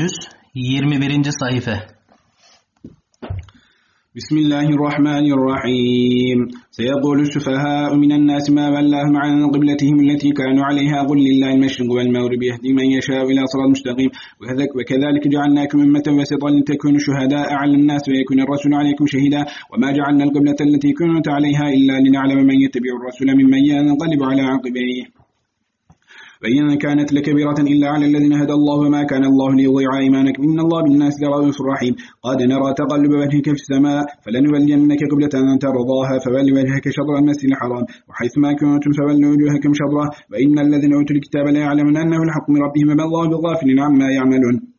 cüz 21. sayfa. بسم الله الرحمن الرحيم سيقول السفهاء من الناس ما ولاهم عن قبلتهم التي كانوا عليها قل لله المشرق والمغرب يهدي من يشاء إلى صراط مستقيم وكذلك جعلناكم أمة وسطا لتكونوا شهداء على الناس ويكون الرسول عليكم شهيدا وما جعلنا القبلة التي كنت عليها إلا لنعلم من يتبع الرسول ممن ينقلب على عقبيه وإن كانت لكبيرة إلا على الذين هدى الله وما كان الله ليضيع إيمانكم إن الله بالناس لرؤوف رحيم. قد نرى تقلب وجهك في السماء فلنولينك قبلة ترضاها فول وجهك شطر المسجد الحرام. وحيث ما كنتم فولوا وجوهكم شطره وإن الذين أوتوا الكتاب لا يعلمون أنه الحق من ربهم ما الله بغافل عما يعملون.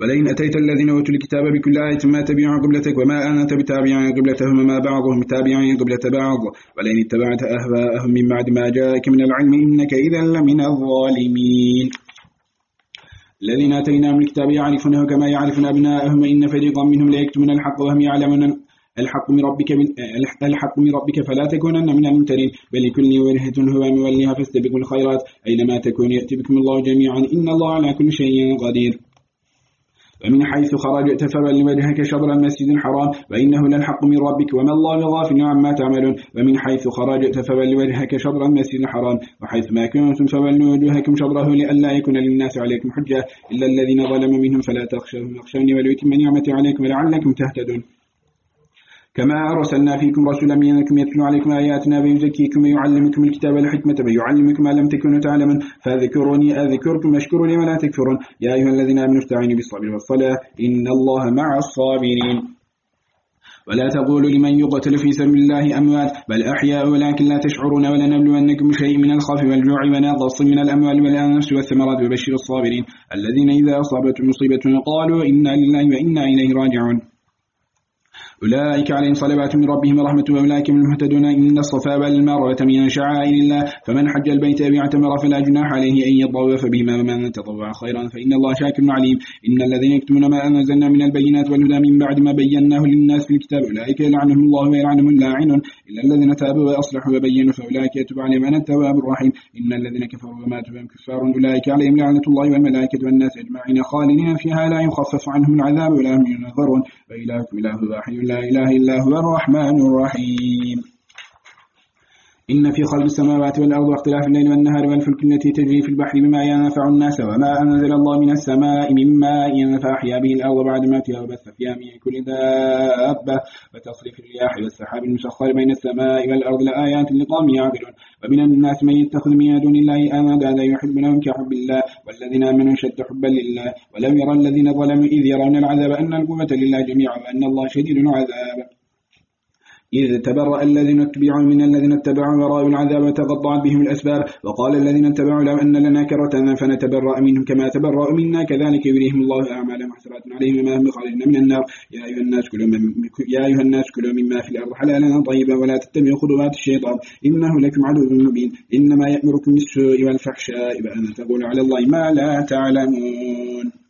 ولئن أتيت الذين أوتوا الكتاب بكل آية ما تبعوا قبلتك وما أنت بتابع قبلتهم وما بعضهم تابع قبلة بعض. ولئن اتبعت أهواءهم من بعد ما جاءك من العلم إنك إذا لمن الظالمين. الذين آتيناهم الكتاب يعرفونه كما يعرفون أبناءهم وإن فريقا منهم ليكتمون الحق وهم يعلمون الحق من ربك الحق من ربك فلا تكونن من الممترين. بل لكل وجهة هو موليها فاستبقوا الخيرات. أينما تكونوا يأت بكم الله جميعا إن الله على كل شيء قدير. ومن حيث خرجت فول وجهك شطر المسجد الحرام وإنه للحق من ربك وما الله بغافل عما تعملون. ومن حيث خرجت فول وجهك شطر المسجد الحرام وحيث ما كنتم فولوا وجوهكم شطره لئلا يكون للناس عليكم حجة إلا الذين ظلموا منهم فلا تخشوهم واخشوني وليتم نعمتي عليكم ولعلكم تهتدون. كما أرسلنا فيكم رسولا منكم يتلو عليكم آياتنا ويزكيكم ويعلمكم الكتاب والحكمة ويعلمكم ما لم تكونوا تعلمون. فاذكروني أذكركم واشكروا لي ولا تكفرون. يا أيها الذين آمنوا استعينوا بالصبر والصلاة. إن الله مع الصابرين. ولا تقولوا لمن يقتل في سبيل الله أموات. بل أحياء ولكن لا تشعرون ولنبلونكم شيء من الخوف والجوع ونقص من الأموال والأنفس والثمرات. وبشر الصابرين. الذين إذا أصابتهم مصيبة قالوا إنا لله وإنا إليه راجعون. أولئك عليهم صلوات من ربهم ورحمة وأولئك من المهتدون. إن الصفا والمروة من شعائر الله. فمن حج البيت بيعتمر فلا جناح عليه أن يطوف بهما. ومن تطوع خيرا فإن الله شاكر عليم. إن الذين يكتمون ما أنزلنا من البينات والهدى من بعد ما بيناه للناس في الكتاب أولئك يلعنهم الله ويلعنهم اللاعنون. إلا الذين تابوا وأصلحوا وبينوا فأولئك يتوب عليهم أنا التواب الرحيم. إن الذين كفروا وماتوا وهم كفار. أولئك عليهم لعنة الله والملائكة والناس أجمعين خالدين فيها. لا يخفف عنهم العذاب ولا هم ينظرون. وإلهكم إله واحد لا إله إلا هو الرحمن الرحيم. إن في خلق السماوات والأرض واختلاف الليل والنهار والفلك التي تجري في البحر بما ينفع الناس وما أنزل الله من السماء من ماء فأحيا به الأرض بعد موتها وبث فيها من كل دابة وتصريف الرياح والسحاب المسخر بين السماء والأرض لآيات لقوم يعقلون. ومن الناس من يتخذ من دون الله آمدا يحبونهم كحب الله والذين آمنوا شد حبا لله. ولم يرى الذين ظلموا إذ يرون العذاب أن القوة لله جميعا وأن الله شديد العذاب. إذ تبرأ الذين اتبعوا من الذين اتبعوا ورأوا العذاب وتقطعت بهم الأسباب وقال الذين اتبعوا لو أن لنا كرة فنتبرأ منهم كما تبرأوا منا. كذلك يريهم الله أعمالهم حسرات عليهم وما هم خالدين من النار. يا أيها الناس كلوا يا أيها الناس كلوا مما في الأرض حلالا طيبا ولا تتبعوا خطوات الشيطان. إنه لكم عدو مبين. إنما يأمركم بالسوء والفحشاء وأن تقولوا على الله ما لا تعلمون.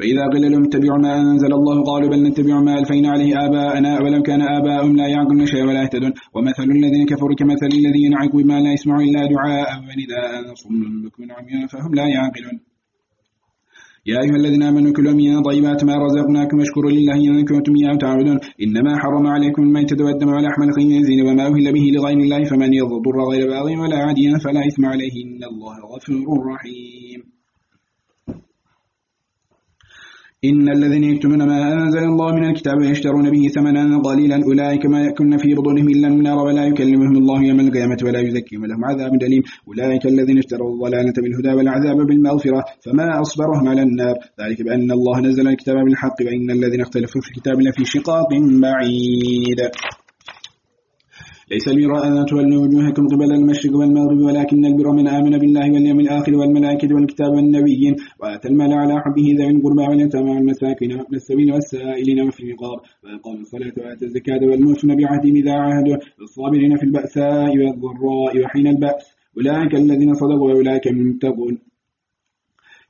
وإذا قيل لهم اتبعوا ما أنزل الله قالوا بل نتبع ما ألفين عليه آباءنا ولو كان آباءهم لا يعقلون شيئا ولا يهتدون. ومثل الذين كفروا كمثل الذين ينعقوا بما لا يسمعوا إلا دعاء ونداء صم بكم عميا فهم لا يعقلون. يا أيها الذين آمنوا كلوا من طيبات ما رزقناكم واشكروا لله إن كنتم إياه تعبدون. إنما حرم عليكم الميتة والدم ولحم الخنزير وما أهل به لغير الله فمن يضر غير باغ ولا عاديا فلا إثم عليه إن الله غفور رحيم. إن الذين يكتمون ما أنزل الله من الكتاب ويشترون به ثمنا قليلا أولئك ما يأكلن في بطونهم إلا النار ولا يكلمهم الله يوم القيامة ولا يزكيهم لهم عذاب أليم. أولئك الذين اشتروا الضلالة بالهدى والعذاب بالمغفرة فما أصبرهم على النار. ذلك بأن الله نزل الكتاب بالحق وإن الذين اختلفوا في الكتاب لفي شقاق بعيد. ليس البر أن تولوا وجوهكم قبل المشرق والمغرب ولكن البر من آمن بالله واليوم الآخر والملائكة والكتاب والنبيين وآتى المال على حبه ذوي القربى واليتامى والمساكين وابن السبيل والسائلين وفي الرقاب وأقام الصلاة وآتى الزكاة والموفون بعهدهم إذا عاهدوا والصابرين في البأساء والضراء وحين البأس. أولئك الذين صدقوا وأولئك المتقون.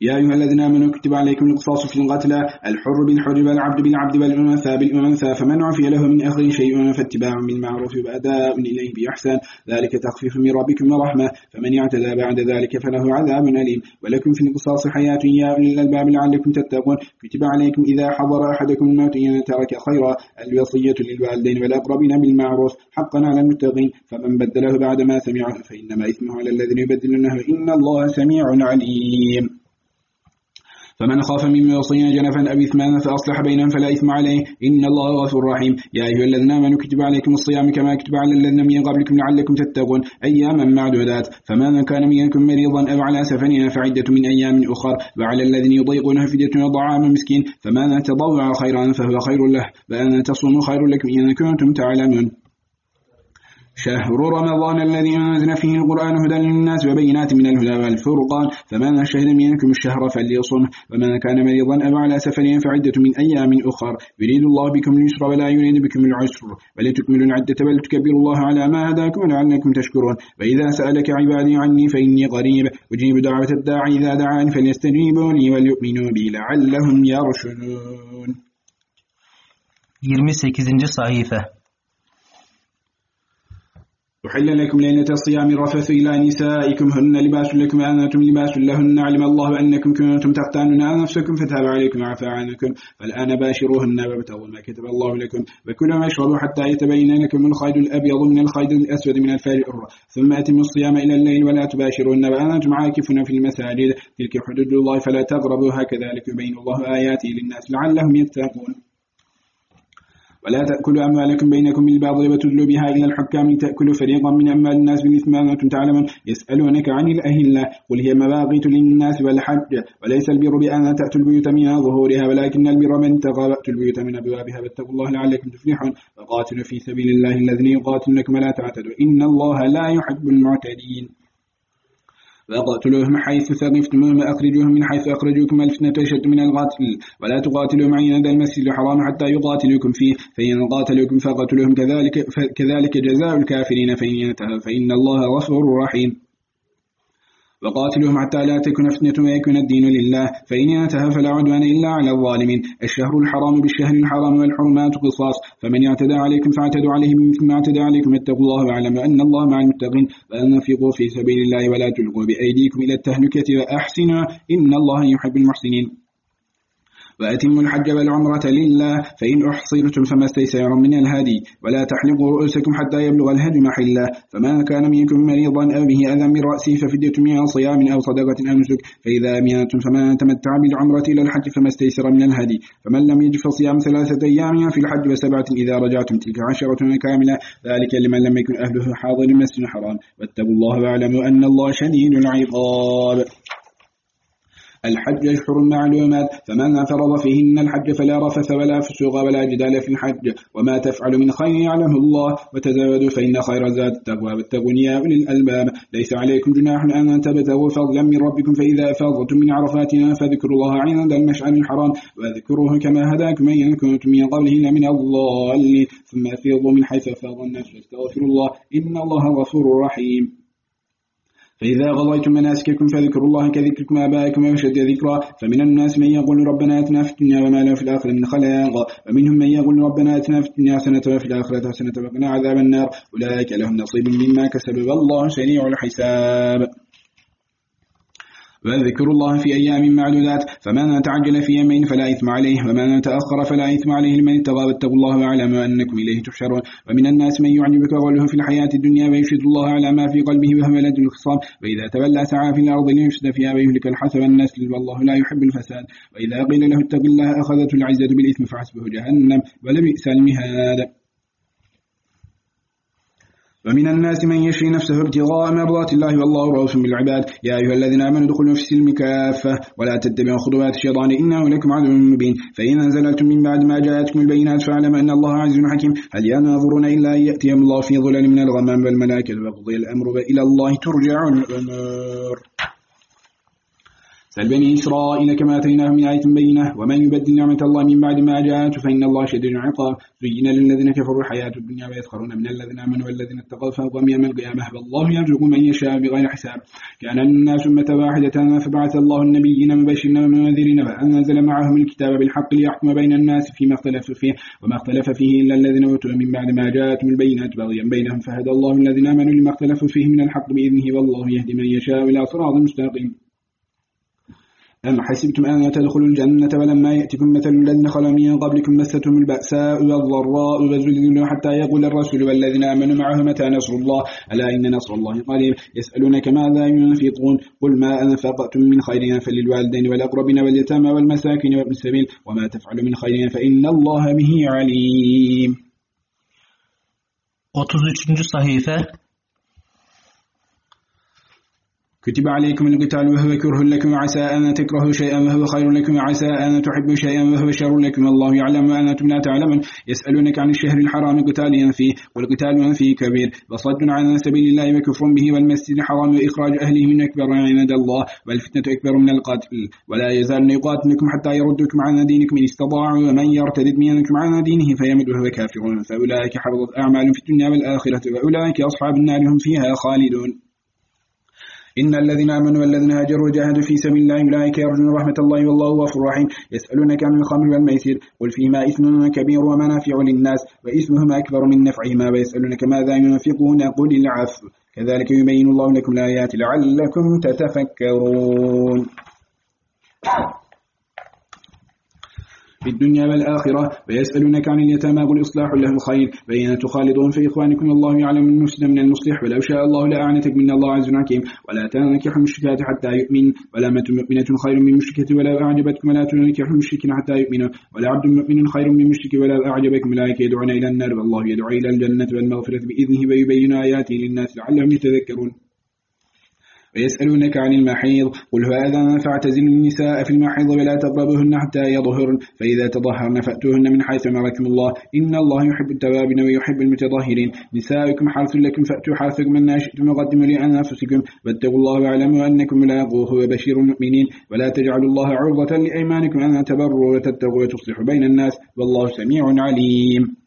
يا أيها الذين آمنوا كتب عليكم القصاص في القتلى الحر بالحر والعبد بالعبد والأنثى بالأنثى فمن عفي له من أخيه شيء فاتباع بالمعروف وأداء إليه بإحسان. ذلك تخفيف من ربكم ورحمة فمن يعتدى بعد ذلك فله عذاب أليم. ولكم في القصاص حياة يا أولي الألباب لعلكم تتقون. كتب عليكم إذا حضر أحدكم الموت إن ترك خيرا الوصية للوالدين والأقربين بالمعروف حقا على المتقين. فمن بدله بعد ما سمعه فإنما إثمه على الذين يبدلونه إن الله سميع عليم. فمن خاف من وصينا جنفا أو إثما فأصلح بينهم فلا إثم عليه. إن الله غفور رحيم. يا أيها الذين آمنوا كتب عليكم الصيام كما كتب على الذين من قبلكم لعلكم تتقون. أياما معدودات. فمن كان منكم مريضا أو على سفر فعدة من أيام أخر. وعلى الذين يضيقونها فدية وضعام مسكين. فمن تضوع خيرا فهو خير له. وأن تصوموا خير لكم إن كنتم تعلمون. شهر رمضان الذي أنزل فيه القرآن هدى للناس وبينات من الهدى والفرقان. فمن شهد منكم الشهر فليصم ومن كان مريضا أو على سفر فعدة من أيام أخر. يريد الله بكم اليسر ولا يريد بكم العسر. ولتكملوا العدة ولتكبروا الله على ما هداكم ولعلكم تشكرون. وإذا سألك عبادي عني فإني قريب. أجيب دعوة الداعي إذا دعاني فليستجيبوا لي وليؤمنوا بي لعلهم يرشدون. 28. sayfa أحل لكم ليلة الصيام الرفث إلى نسائكم هن لباس لكم وأنتم لباس لهن علم الله أنكم كنتم تختانون أنفسكم فتاب عليكم وعفى عنكم. فالآن باشروهن وابتغوا ما كتب الله لكم وكلوا واشربوا حتى يتبين لكم الخيط الأبيض من الخيط الأسود من الفجر ثم أتموا الصيام إلى الليل ولا تباشرون وأنتم عاكفون في المساجد. تلك حدود الله فلا تغربوها كذلك يبين الله آياته للناس لعلهم يتقون. ولا تأكلوا أموالكم بينكم بالباطل وتدلوا بها إلى الحكام تأكلوا فريقا من أموال الناس بالإثم وأنتم تعلمون. يسألونك عن الأهلة قل هي مواقيت للناس والحج وليس البر بأن تأتوا البيوت من ظهورها ولكن البر من وأتوا البيوت من أبوابها واتقوا الله لعلكم تفلحون. وقاتلوا في سبيل الله الذين يقاتلونكم ولا تعتدوا. إن الله لا يحب المعتدين. فقاتلوهم حيث ثقفتموهم وأخرجوهم من حيث أخرجوكم الفتنة أشد من القتل. ولا تقاتلوهم عند المسجد الحرام حتى يقاتلوكم فيه. فإن قاتلوكم فقتلوهم كذلك, كذلك جزاء الكافرين. فإن فإن الله غفور رحيم. وقاتلهم حتى لا تكون فتنة ويكون الدين لله. فإن انتهى فلا عدوان إلا على الظالمين. الشهر الحرام بالشهر الحرام والحرمات قصاص. فمن يعتدى عليكم فاعتدوا عليه بمثل ما اعتدى عليكم اتقوا الله واعلموا أن الله مع المتقين. وأنفقوا في سبيل الله ولا تلقوا بأيديكم إلى التهلكة وأحسنوا. إن الله يحب المحسنين. وأتموا الحج والعمرة لله فإن أحصرتم فما استيسر من الهدي ولا تحلقوا رؤوسكم حتى يبلغ الهدي محله. فما كان منكم مريضا أو به أذى من رأسه ففدية من صيام أو صدقة أو نسك. فإذا أمنتم فمن تمتع بالعمرة إلى الحج فما استيسر من الهدي. فمن لم يجد فصيام ثلاثة أيام في الحج وسبعة إذا رجعتم تلك عشرة كاملة ذلك لمن لم يكن أهله حاضر المسجد الحرام. واتقوا الله واعلموا أن الله شديد العقاب. الحج أشهر معلومات فمن فرض فيهن الحج فلا رفث ولا فسوق ولا جدال في الحج وما تفعل من خير يعلمه الله وتزودوا فإن خير زاد التقوى والتقون يا أولي الألباب ليس عليكم جناح أن تبتغوا فضلا من ربكم فإذا أفاضتم من عرفاتنا فذكروا الله عند المشعر الحرام واذكروه كما هداكم أن كنتم من قبله لمن الضالين. ثم أفيضوا من حيث أفاض الناس واستغفروا الله إن الله غفور رحيم. فإذا غضيتم مناسككم فذكروا الله كذكركم آبائكم وشد ذكرا فمن الناس من يقول ربنا أتنا في الدنيا وما له في الآخرة من خلاق ومنهم من يقول ربنا أتنا في الدنيا حسنة وفي الآخرة حسنة وقنا عذاب النار أولئك لهم نصيب مما كسبوا والله سريع الحساب وذكر الله في أيام معدودات فمن تعجل في يمين فلا إثم عليه ومن تأخر فلا إثم عليه لمن اتقى واتقوا الله وأعلم أنكم إليه تحشرون. ومن الناس من يعجبك قوله في الحياة الدنيا ويشهد الله على ما في قلبه وهو لد الخصام. وإذا تولى سعى في الأرض ليفسد فيها ويهلك الحسب النسل والله لا يحب الفساد. وإذا قيل له اتق الله أخذته العزة بالإثم فحسبه جهنم ولبئس المهاد. ومن الناس من يشري نفسه ابتغاء مرضات الله والله رؤوف بالعباد. يا أيها الذين آمنوا ادخلوا في السلم كافة ولا تتبعوا خطوات الشيطان إنه لكم عدو مبين. فإن أنزلتم من بعد ما جاءتكم البينات فاعلم أن الله عزيز حكيم. هل ينظرون إلا أن يأتيهم الله في ظلال من الغمام والملائكة وقضي الأمر وإلى الله ترجع الأمور سل بني إسرائيل كما أتيناهم من آية بينة ومن يبدل نعمة الله من بعد ما جاءته فإن الله شديد العقاب. زين للذين كفروا الحياة الدنيا ويسخرون من الذين آمنوا والذين اتقوا فوقهم يوم القيامة. والله يرزق من يشاء بغير حساب. كان الناس أمة واحدة فبعث الله النبيين مبشرين ومنذرين فأنزل معهم الكتاب بالحق ليحكم بين الناس فيما اختلف فيه وما اختلف فيه إلا الذين أوتوا من بعد ما جاءتهم البينات. بغيا بينهم فهدى الله الذين آمنوا لما اختلفوا فيه من الحق بإذنه والله يهدي من يشاء إلى صراط مستقيم. أم حسبتم أن تدخلوا الجنة ولما يأتكم مثل الذين خلوا من قبلكم مستهم البأساء والضراء وزلزلوا حتى يقول الرسول والذين آمنوا معه متى نصر الله؟ ألا إن نصر الله قريب. يسألونك ماذا ينفقون؟ قل ما أنفقتم من خير فللوالدين والأقربين واليتامى والمساكين وابن السبيل وما تفعلوا من خير فإن الله به عليم. 33. sayfa كتب عليكم القتال وهو كره لكم وعسى أن تكرهوا شيئا وهو خير لكم وعسى أن تحبوا شيئا وهو شر لكم. الله يعلم وأنتم لا تعلمون. يسألونك عن الشهر الحرام قتال فيه والقتال فيه كبير. وصد عن سبيل الله وكفر به والمسجد الحرام وإخراج أهله من أكبر عند الله والفتنة أكبر من القتل. ولا يزال يقاتلكم حتى يردكم عن دينكم إن استطاعوا. ومن يرتد منكم عن دينه فيمد وهو كافر. فأولئك حفظت أعمال في الدنيا والآخرة وأولئك أصحاب النار. هم فيها خالدون. إن الذين آمنوا والذين هاجروا وجاهدوا في سبيل الله أولئك يرجون رحمة الله والله غفور رحيم. يسألونك عن الخمر والميسر قل فيما إثم كبير ومنافع للناس وإثمهما أكبر من نفعهما ويسألونك ماذا ينفقون قل العفو. كذلك يبين الله لكم الآيات لعلكم تتفكرون. في الدنيا والآخرة ويسألونك عن اليتامى قل إصلاح لهم خير فإن تخالطون في إخوانكم الله يعلم المفسد من المصلح ولو شاء الله لأعنتك من الله عز حكيم ولا تنكح المشركات حتى يؤمن ولا مؤمنة خير من مشركة ولا أعجبتكم ولا تنكح المشركين حتى يؤمنوا ولا عبد مؤمن خير من مشرك ولا أعجبكم أولئك يدعون إلى النار والله يدعو إلى الجنة والمغفرة بإذنه ويبين آياته للناس لعلهم يتذكرون. ويسألونك عن المحيض قل هذا فاعتزلوا النساء في المحيض ولا تقربوهن حتى يظهرن فإذا تظهرن فأتوهن من حيث أمركم الله إن الله يحب التوابين ويحب المتظاهرين نسائكم حرث لكم فأتوا حرثكم من شئتم وقدموا لأنفسكم واتقوا الله واعلموا أنكم ملاقوه وبشير المؤمنين ولا تجعلوا الله عرضة لأيمانكم أن تبروا وتتقوا وتصلحوا بين الناس والله سميع عليم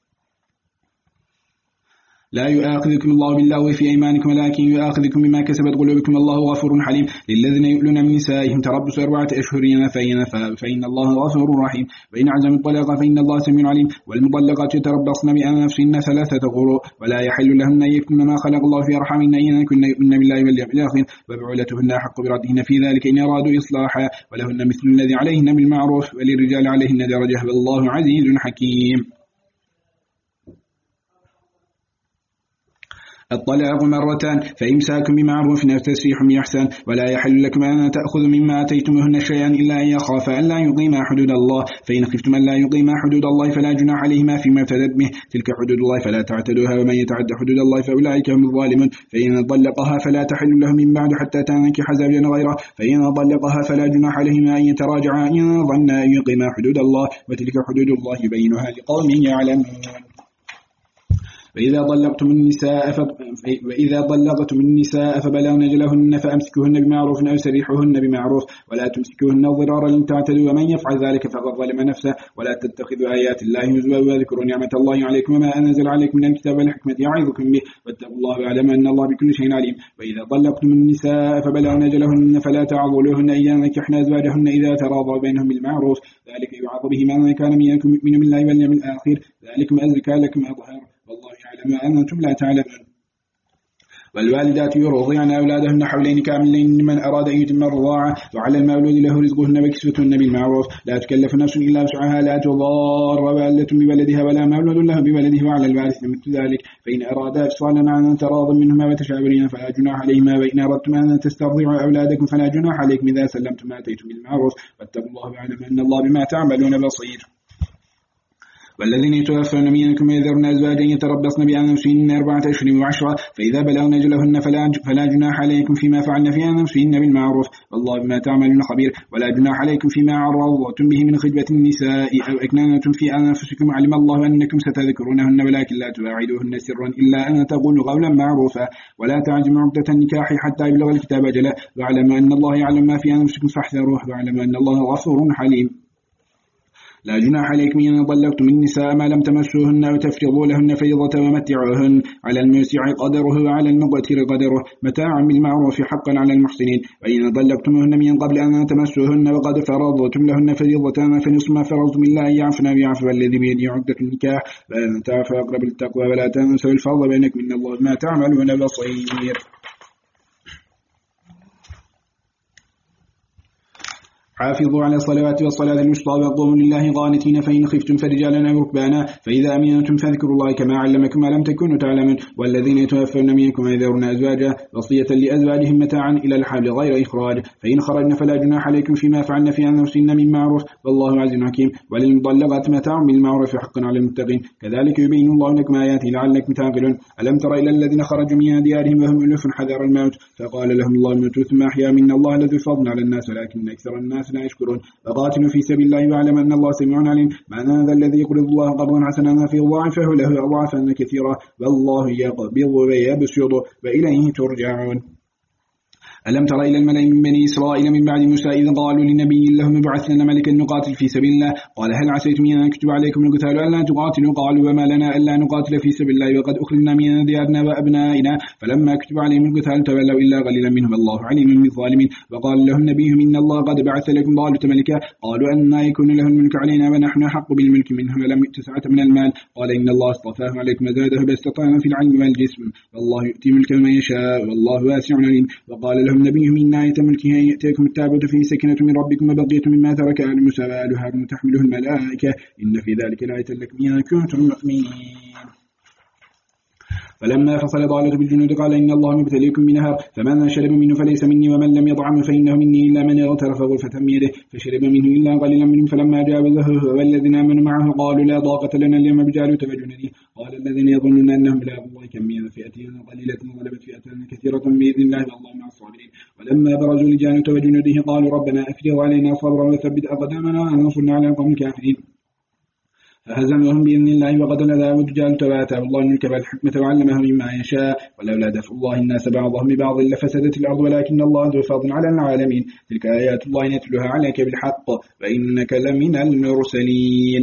لا يؤاخذكم الله بالله في أيمانكم ولكن يؤاخذكم بما كسبت قلوبكم. الله غفور حليم. للذين يؤلون من نسائهم تربص أربعة أشهر فإن, فإن الله غفور رحيم. وإن عزم الطلاق فإن الله سميع عليم. والمطلقات يتربصن بأنفسهن ثلاثة قروء ولا يحل لهن يكتمن ما خلق الله في أرحامهن إن كن يؤمن بالله واليوم الآخر. وبعولتهن حق بردهن في ذلك إن أرادوا إصلاحا ولهن مثل الذي عليهن بالمعروف وللرجال عليهن درجة. والله عزيز حكيم. الطلاق مرتان فإمساك بمعروف أو تسريح بإحسان ولا يحل لكم أن تأخذوا مما أتيتموهن شيئا إلا أن يخاف أن لا يقيما حدود الله فإن خفتم أن لا يقيما حدود الله فلا جناح عليهما فيما افتدت به تلك حدود الله فلا تعتدوها ومن يتعد حدود الله فأولئك هم الظالمون فإن طلقها فلا تحل له من بعد حتى تنكح زوجا غيره فإن طلقها فلا جناح عليهما أن يتراجعا إن ظنا أن يقيما حدود الله وتلك حدود الله يبينها لقوم يعلمون. وإذا طلقتم النساء ف... وإذا طلقتم النساء فبلغن أجلهن فأمسكوهن بمعروف أو سريحوهن بمعروف ولا تمسكوهن ضرارا لن تعتدوا ومن يفعل ذلك فقد ظلم نفسه. ولا تتخذوا آيات الله هزوا واذكروا نعمة الله عليكم وما أنزل عليكم من الكتاب والحكمة يعظكم به. واتقوا الله واعلموا أن الله بكل شيء عليم. وإذا طلقتم النساء فبلغن أجلهن فلا تعضلوهن أن ينكحن أزواجهن إذا تراضوا بينهم بالمعروف. ذلك يعظ به من كان منكم يؤمن بالله واليوم الآخر. ذلكم أزكى لكم أظهر يعلم أنتم لا تعلمون. والوالدات يرضعن أولادهن حولين كاملين لمن أراد أن يتم الرضاعة. وعلى المولود له رزقهن وكسوتهن بالمعروف. لا تكلف نفس إلا وسعها. لا تضار والدة بولدها ولا مولود له بولده. وعلى الوارث مثل ذلك. فإن أرادا إفصالا عن تراض منهما وتشاورين فلا جناح عليهما. وإن أردتم أن تسترضعوا أولادكم فلا جناح عليكم إذا سلمتم ما أتيتم بالمعروف. واتقوا الله واعلموا أن الله بما تعملون بصير. والذين يتوفون منكم يذرون أزواجا يتربصن بأنفسهن أربعة أشهر وعشرة فإذا بلغن أجلهن فلا فلا جناح عليكم فيما فعلن في أنفسهن بالمعروف. والله بما تعملون خبير. ولا جناح عليكم فيما عرضتم به من خدمة النساء أو أكنانتم في أنفسكم. علم الله أنكم ستذكرونهن ولكن لا تواعدوهن سرا إلا أن تقولوا قولا معروفا. ولا تعجموا عقدة النكاح حتى يبلغ الكتاب أجله واعلموا أن الله يعلم ما في أنفسكم فاحذروه. واعلموا أن الله غفور حليم. لا جناح عليكم إن طلقتم النساء ما لم تمسوهن وتفرضوا لهن فريضة ومتعوهن. على الموسع قدره وعلى المقتر قدره. متاعا بالمعروف حقا على المحسنين. وإن طلقتموهن من قبل أن تمسوهن وقد فرضتم لهن فريضة فنصف ما فرضتم أن يعفنا ويعفو الذي بيده عقدة النكاح فأن تعفوا أقرب التقوى ولا تنسوا الفضل بينكم من الله ما تعملون بصير. حافظوا على الصلوات والصلاة الوسطى وقوموا لله قانتين فإن خفتم فرجالا أو ركبانا فإذا أمنتم فاذكروا الله كما علمكم ما لم تكونوا تعلمون. والذين يتوفون منكم يذرون أزواجا وصية لأزواجهم متاعا إلى الحبل غير إخراج. فإن خرجنا فلا جناح عليكم فيما فعلنا في أنفسنا من معروف. والله عزيز حكيم. وللمطلقات متاع بالمعروف حقا على المتقين. كذلك يبين الله لكم آياته لعلكم تعقلون. ألم تر إلى الذين خرجوا من ديارهم وهم ألف حذر الموت؟ فقال لهم الله موتوا ثم أحيا من الله الذي فضل على الناس ولكن أكثر الناس لا يشكرون. فقاتلوا في سبيل الله واعلم أن الله سميع عليم. معنى هذا الذي يقرض الله قرضا حسنا في ضاعفه له أضعافا كثيرا والله يقبض ويبسط وإليه ترجعون. ألم تر إلى الملأ من بني إسرائيل من بعد موسى إذ قالوا لنبي لهم ابعث لنا ملكا نقاتل في سبيل الله. قال هل عسيتم أن أكتب عليكم القتال ألا تقاتلوا؟ قالوا وما لنا ألا نقاتل في سبيل الله وقد أخرجنا من ديارنا وأبنائنا. فلما كتب عليهم القتال تولوا إلا قليلا منهم. الله عليم بالظالمين. وقال لهم نبيهم إن الله قد بعث لكم طالوت ملكا. قالوا أن يكون له الملك علينا ونحن حق بالملك منه ولم يؤت سعة من المال. قال إن الله اصطفاه عليكم وزاده باستطاع في العلم والجسم. والله يؤتي ملك من يشاء. والله واسع عليم. وقال له لهم نبيهم إن آية ملكه أن يأتيكم التابوت فيه سكنة من ربكم وبقية مما ترك آل موسى وآل هارون تحمله الملائكة إن في ذلك لآية لكم إن كنتم مؤمنين فلما فصل ضالة بالجنود قال إن الله مبتليكم بنهر فمن شرب منه فليس مني ومن لم يطعم فإنه مني إلا من اغترف غرفة بيده فشرب منه إلا قليلا منهم فلما جاوزه والذين آمنوا معه قالوا لا طاقة لنا اليوم بجالوت وجنده قال الذين يظنون أنهم ملاقوا الله كم من فئة قليلة غلبت فئة كثيرة بإذن الله والله مع الصابرين. ولما برزوا لجالوت وجنوده قالوا ربنا أفرغ علينا صبرا وثبت أقدامنا وأنصرنا على القوم الكافرين. فهزمهم بإذن الله وقتل داود جالت وآتاه الله الملك والحكمة وعلمه مما يشاء. ولولا دفع الله الناس بعضهم ببعض لفسدت الأرض ولكن الله ذو فضل على العالمين. تلك آيات الله نتلها عليك بالحق. وإنك لمن المرسلين.